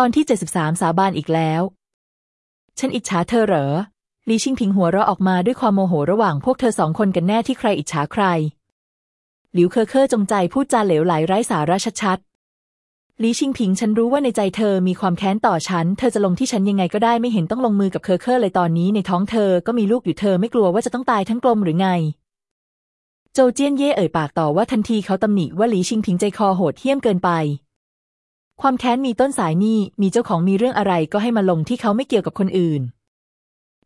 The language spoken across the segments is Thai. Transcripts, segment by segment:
ตอนที่ 73 สาบานอีกแล้ว ฉันอิจฉาเธอเหรอลีชิงพิงหัวเราะออกมาด้วยความโมโหระหว่างพวกเธอสองคนกันแน่ที่ใครอิจฉาใคร หลิวเคอเคอจงใจพูดจาเหลวไหลไร้สาระชัดๆลีชิงพิงฉันรู้ว่าในใจเธอมีความแค้นต่อฉัน เธอจะลงที่ฉันยังไงก็ได้ไม่เห็นต้องลงมือกับเคอเคอเลยตอนนี้ในท้องเธอก็มีลูกอยู่เธอไม่กลัวว่าจะต้องตายทั้งกลมหรือไง โจเจี้ยนเย่เอ่ยปากต่อว่าทันทีเขาตำหนิว่าหลีชิงพิงใจคอโหดเหี้ยมเกินไป ความแค้นมีต้นสายนี่มีเจ้าของมีเรื่องอะไรก็ให้มาลงที่เขาไม่เกี่ยวกับคนอื่น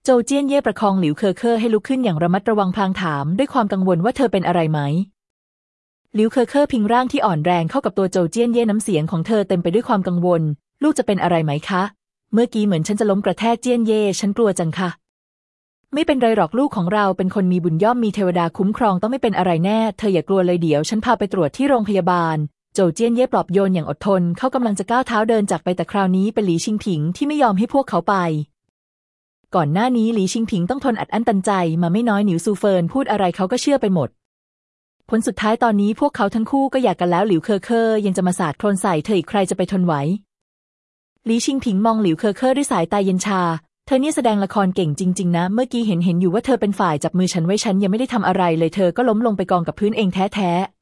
โจเจี้ยนเย่ประคองหลิวเคอเคอให้ลุกขึ้นอย่างระมัดระวังพลางถามด้วยความกังวลว่าเธอเป็นอะไรไหมหลิวเคอเคอพิงร่างที่อ่อนแรงเข้ากับตัวโจเจี้ยนเย่น้ำเสียงของเธอเต็มไปด้วยความกังวล ลูกจะเป็นอะไรไหมคะ เมื่อกี้เหมือนฉันจะล้มกระแทกเจี้ยนเย่ฉันกลัวจังค่ะ ไม่เป็นไรหรอกลูกของเราเป็นคนมีบุญย่อมมีเทวดาคุ้มครองต้องไม่เป็นอะไรแน่ เธออย่ากลัวเลยเดี๋ยว ฉันพาไปตรวจที่โรงพยาบาล โจวเจี้ยนเย่ปลอบโยนอย่างอดทน เขากำลังจะก้าวเท้าเดินจากไปแต่คราวนี้เป็นหลีชิงผิงที่ไม่ยอมให้พวกเขาไป ก่อนหน้านี้หลีชิงผิงต้องทนอัดอั้นตันใจมาไม่น้อยหนิวซูเฟินพูดอะไรเขาก็เชื่อไปหมด ผลสุดท้ายตอนนี้พวกเขาทั้งคู่ก็หย่ากันแล้วหลิวเคอเคอยังจะมาสาดโคลนใส่เธออีกใครจะไปทนไหวหลีชิงผิงมองหลิวเคอเคอด้วยสายตาเย็นชาเธอเนี่ยแสดงละครเก่งจริง ๆ นะ เมื่อกี้เห็นเห็นอยู่ว่าเธอเป็นฝ่ายจับมือฉันไว้ฉันยังไม่ได้ทำอะไรเลยเธอก็ล้มลงไปกองกับพื้นเองแท้ๆ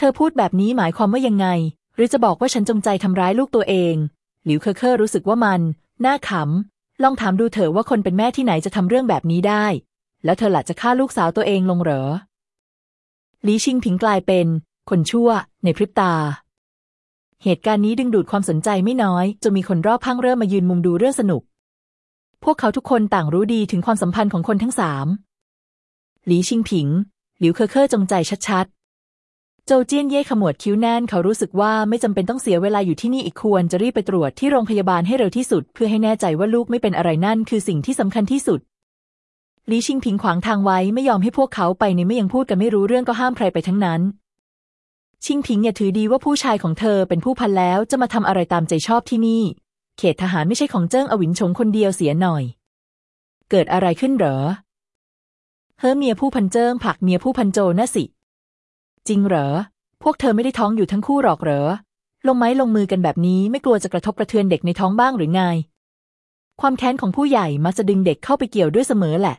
เธอพูดแบบนี้หมายความว่ายังไง หรือจะบอกว่าฉันจงใจทำร้ายลูกตัวเอง หลิวเคอเคอรู้สึกว่ามันน่าขำ ลองถามดูเถอะว่าคนเป็นแม่ที่ไหนจะทำเรื่องแบบนี้ได้ แล้วเธอหละจะฆ่าลูกสาวตัวเองลงเหรอหลีชิงผิงกลายเป็น คนชั่ว ในพริบตา เหตุการณ์นี้ดึงดูดความสนใจไม่น้อยจนมีคนรอบข้างเริ่มมายืนมุงดูเรื่องสนุก พวกเขาทุกคนต่างรู้ดีถึงความสัมพันธ์ของคนทั้งสามหลีชิงผิง หลิวเคอเคอจงใจชัด โจเจี้ยนเย่ขมวดคิ้วแน่นเขารู้สึกว่าไม่จำเป็นต้องเสียเวลาอยู่ที่นี่อีกควรจะรีบไปตรวจที่โรงพยาบาลให้เร็วที่สุด เพื่อให้แน่ใจว่าลูกไม่เป็นอะไรนั่นคือสิ่งที่สำคัญที่สุดลีชิงผิงขวางทางไว้ไม่ยอมให้พวกเขาไปในไม่ยังพูดกันไม่รู้เรื่องก็ห้ามใครไปทั้งนั้น ชิงผิงอย่าถือดีว่าผู้ชายของเธอเป็นผู้พันแล้วจะมาทำอะไรตามใจชอบที่นี่ เขตทหารไม่ใช่ของเจิ้งอวินชงคนเดียวเสียหน่อย เกิดอะไรขึ้นเหรอ เฮอเมียผู้พันเจิ้งผลักเมียผู้พันโจน่ะสิ จริงเหรอ พวกเธอไม่ได้ท้องอยู่ทั้งคู่หรอกเหรอ ลงไม้ลงมือกันแบบนี้ไม่กลัวจะกระทบกระเทือนเด็กในท้องบ้างหรือไง ความแค้นของผู้ใหญ่มักจะดึงเด็กเข้าไปเกี่ยวด้วยเสมอแหละ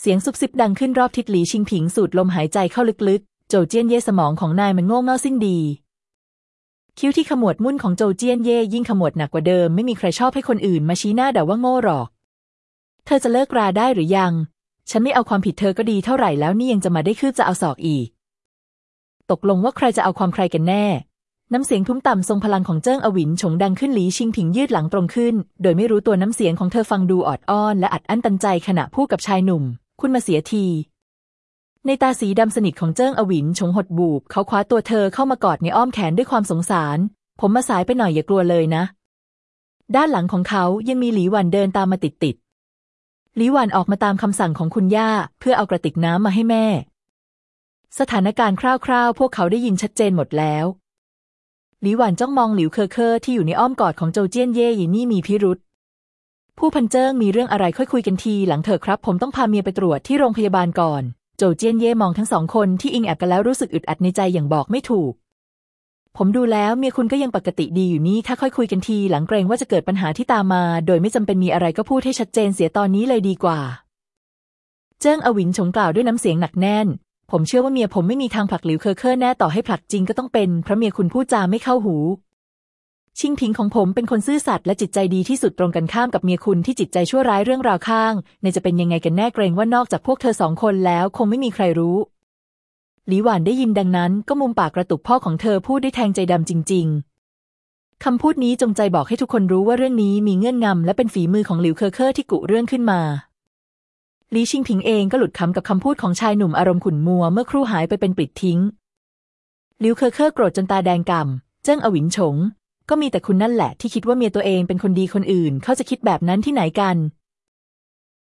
เสียงซุบซิบดังขึ้นรอบทิศหลีชิงผิงสูดลมหายใจเข้าลึกๆ โจเจี้ยนเย่สมองของนายมันโง่เง่าสิ้นดี คิ้วที่ขมวดมุ่นของโจเจี้ยนเย่ยิ่งขมวดหนักกว่าเดิมไม่มีใครชอบให้คนอื่นมาชี้หน้าด่าว่าโง่หรอก เธอจะเลิกราได้หรือยังฉันไม่เอาความผิดเธอก็ดีเท่าไหร่แล้วนี่ยังจะมาได้คืบจะเอาศอกอีก ตกลงว่าใครจะเอาความใครกันแน่ น้ำเสียงทุ้มต่ำทรงพลังของเจิ้งอวินฉงดังขึ้นหลีชิงผิงยืดหลังตรงขึ้น โดยไม่รู้ตัวน้ำเสียงของเธอฟังดูออดอ้อน และอัดอั้นตันใจขณะพูดกับชายหนุ่ม คุณมาเสียที ในตาสีดำสนิทของเจิ้งอวินฉงหดบูบ เขาคว้าตัวเธอเข้ามากอดในอ้อมแขนด้วยความสงสาร ผมมาสายไปหน่อยอย่ากลัวเลยนะ ด้านหลังของเขายังมีหลีหวันเดินตามมาติดติดหลีหวันออกมาตามคำสั่งของคุณย่า เพื่อเอากระติกน้ำมาให้แม่ สถานการณ์คร่าวๆ พวกเขาได้ยินชัดเจนหมดแล้ว หลีหวันจ้องมองหลิวเคอเคอที่อยู่ในอ้อมกอดของโจเจี้ยนเย่ยีนี่มีพิรุษผู้พันเจิ้งมีเรื่องอะไรค่อยคุยกันทีหลังเถอะครับ ผมต้องพาเมียไปตรวจที่โรงพยาบาลก่อน โจเจี้ยนเย่มองทั้งสองคนที่อิงแอบกันแล้วรู้สึกอึดอัดในใจอย่างบอกไม่ถูก ผมดูแล้วเมียคุณก็ยังปกติดีอยู่นี่ถ้าค่อยคุยกันทีหลังเกรงว่าจะเกิดปัญหาที่ตามมา โดยไม่จำเป็นมีอะไรก็พูดให้ชัดเจนเสียตอนนี้เลยดีกว่า เจิ้งอวินชงกล่าวด้วยน้ำเสียงหนักแน่น ผมเชื่อว่าเมียผมไม่มีทางผลักหลิวเคอเคอร์แน่ต่อให้ผลักจริงก็ต้องเป็นเพราะเมียคุณพูดจาไม่เข้าหู ชิงพิงของผมเป็นคนซื่อสัตย์และจิตใจดีที่สุดตรงกันข้ามกับเมียคุณที่จิตใจชั่วร้ายเรื่องราวข้าง ในจะเป็นยังไงกันแน่เกรงว่านอกจากพวกเธอสองคนแล้วคงไม่มีใครรู้หลีหวานได้ยินดังนั้นก็มุมปากกระตุกพ่อของเธอพูดได้แทงใจดำจริง ๆ คำพูดนี้จงใจบอกให้ทุกคนรู้ว่าเรื่องนี้มีเงื่อนงำและเป็นฝีมือของหลิวเคอเคอร์ที่กุเรื่องขึ้นมา หลีชิงผิงเองก็หลุดขำกับคำพูดของชายหนุ่มอารมณ์ขุ่นมัวเมื่อครู่หายไปเป็นปลิดทิ้งหลิวเคอเคอโกรธจนตาแดงก่ำเจิ้งอวิ๋นชง ก็มีแต่คุณนั่นแหละที่คิดว่าเมียตัวเองเป็นคนดีคนอื่น เขาจะคิดแบบนั้นที่ไหนกัน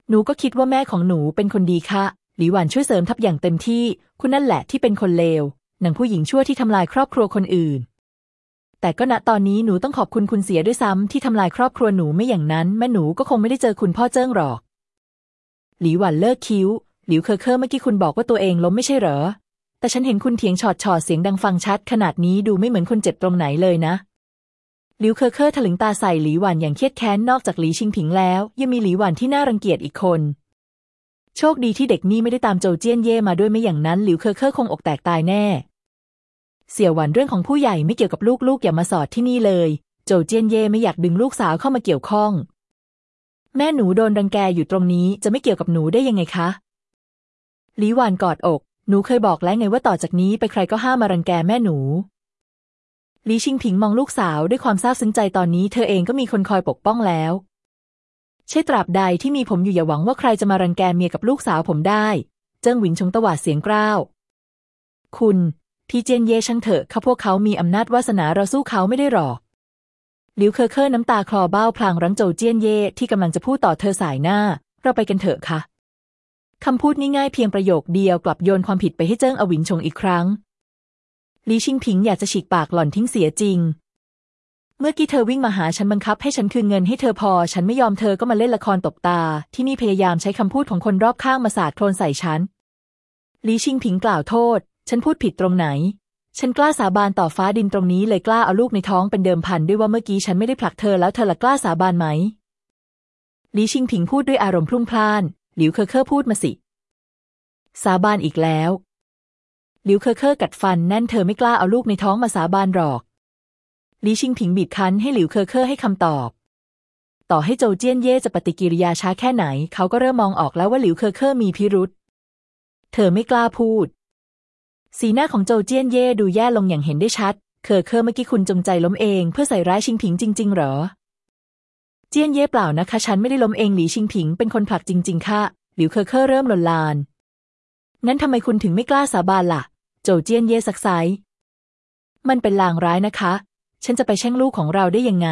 หนูก็คิดว่าแม่ของหนูเป็นคนดีค่ะหลีหวานช่วยเสริมทับอย่างเต็มที่ คุณนั่นแหละที่เป็นคนเลวนังผู้หญิงชั่วที่ทำลายครอบครัวคนอื่น แต่ก็ณตอนนี้หนูต้องขอบคุณคุณเสียด้วยซ้ำที่ทำลายครอบครัวหนูไม่อย่างนั้น แม่หนูก็คงไม่ได้เจอคุณพ่อเจิ้งหรอก หลีหวันเลิกคิ้ว หลิวเคอเคอร์เมื่อกี้คุณบอกว่าตัวเองล้มไม่ใช่เหรอ แต่ฉันเห็นคุณเถียงฉอดฉอดเสียงดังฟังชัด ขนาดนี้ดูไม่เหมือนคนเจ็บตรงไหนเลยนะ หลิวเคอเคอร์ถลึงตาใส่หลีหวันอย่างเครียดแค้นนอกจากหลีชิงผิงแล้ว ยังมีหลีหวานที่น่ารังเกียจอีกคน โชคดีที่เด็กนี่ไม่ได้ตามโจวเจี้ยนเย่มาด้วยไม่อย่างนั้นหลิวเคอเคอร์คงอกแตกตายแน่ เสี่ยวหวานเรื่องของผู้ใหญ่ไม่เกี่ยวกับลูกๆอย่ามาสอดที่นี่เลย โจวเจี้ยนเย่ไม่อยากดึงลูกสาวเข้ามาเกี่ยวข้อง แม่หนูโดนรังแกอยู่ตรงนี้จะไม่เกี่ยวกับหนูได้ยังไงคะหลีหวานกอดอก หนูเคยบอกแล้วไงว่าต่อจากนี้ไปใครก็ห้ามมารังแกแม่หนูหลีชิงผิงมองลูกสาวด้วยความซาบซึ้งใจตอนนี้เธอเองก็มีคนคอยปกป้องแล้ว ใช่ตราบใดที่มีผมอยู่อย่าหวังว่าใครจะมารังแกเมียกับลูกสาวผมได้ เจิ้งอวิ๋นชงตวาดเสียงกร้าว คุณพี่เจี้ยนเย่ช่างเถอะค่ะพวกเขามีอำนาจวาสนาเราสู้เขาไม่ได้หรอก หลิวเคอเคอร์น้ำตาคลอเบ้าพลางรั้งโจวเจี้ยนเย่ที่กำลังจะพูดต่อเธอส่ายหน้า เราไปกันเถอะค่ะคำพูดง่ายๆเพียงประโยคเดียวกลับโยนความผิดไปให้เจิ้งอวิ๋นชงอีกครั้งหลีชิงผิงอยากจะฉีกปากหล่อนทิ้งเสียจริง เมื่อกี้เธอวิ่งมาหาฉันบังคับให้ฉันคืนเงินให้เธอพอ ฉันไม่ยอมเธอก็มาเล่นละครตบตา ที่นี่พยายามใช้คำพูดของคนรอบข้างมาสาดโคลนใส่ฉันลีชิงผิงกล่าวโทษ ฉันพูดผิดตรงไหน ฉันกล้าสาบานต่อฟ้าดินตรงนี้เลยกล้าเอาลูกในท้องเป็นเดิมพันด้วยว่าเมื่อกี้ฉันไม่ได้ผลักเธอแล้วเธอละกล้าสาบานไหมลีชิงผิงพูดด้วยอารมณ์พลุ่งพล่าน หลิวเคอเคอพูดมาสิ สาบานอีกแล้ว หลิวเคอเคอกัดฟันแน่นเธอไม่กล้าเอาลูกในท้องมาสาบานหรอกหลีชิงผิงบีบคั้นให้หลิวเคอเคอให้คำตอบ ต่อให้โจวเจี้ยนเย่จะปฏิกิริยาช้าแค่ไหน เขาก็เริ่มมองออกแล้วว่าหลิวเคอเคอมีพิรุธ เธอไม่กล้าพูด สีหน้าของโจวเจี้ยนเย่ดูแย่ลงอย่างเห็นได้ชัด เคอเคอเมื่อกี้คุณจงใจล้มเองเพื่อใส่ร้ายชิงผิงจริง ๆ หรอ เจี้ยนเย่เปล่านะคะ ฉันไม่ได้ล้มเองหลีชิงผิงเป็นคนผลักจริง ๆ ค่ะหลิวเคอเคอเริ่มหลนลาน งั้นทำไมคุณถึงไม่กล้าสาบานล่ะ โจเจี้ยนเย่สักไซมันเป็นลางร้ายนะคะ ฉันจะไปแช่งลูกของเราได้ยังไง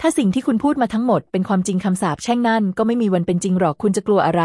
ถ้าสิ่งที่คุณพูดมาทั้งหมดเป็นความจริงคำสาปแช่งนั่นก็ไม่มีวันเป็นจริงหรอกคุณจะกลัวอะไร